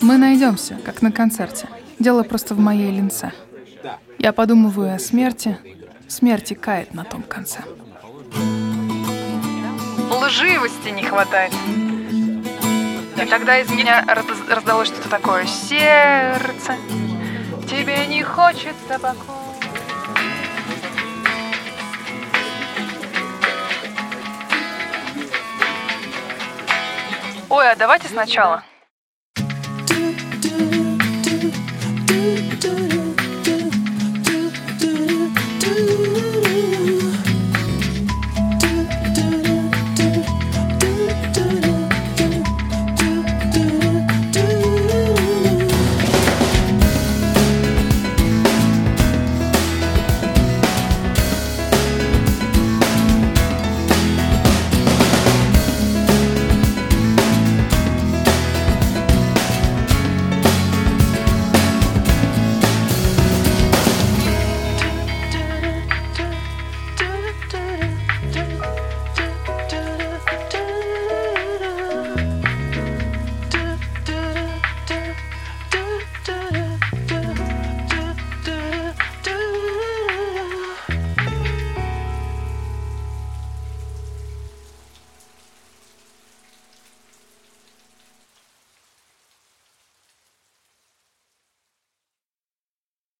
Мы найдемся, как на концерте. Дело просто в моей линце. Я подумываю о смерти. Смерти кает на том конце. Лживости не хватает. И тогда из меня раз- раздалось что-то такое. Сердце, тебе не хочется покоя. Ой, а давайте сначала.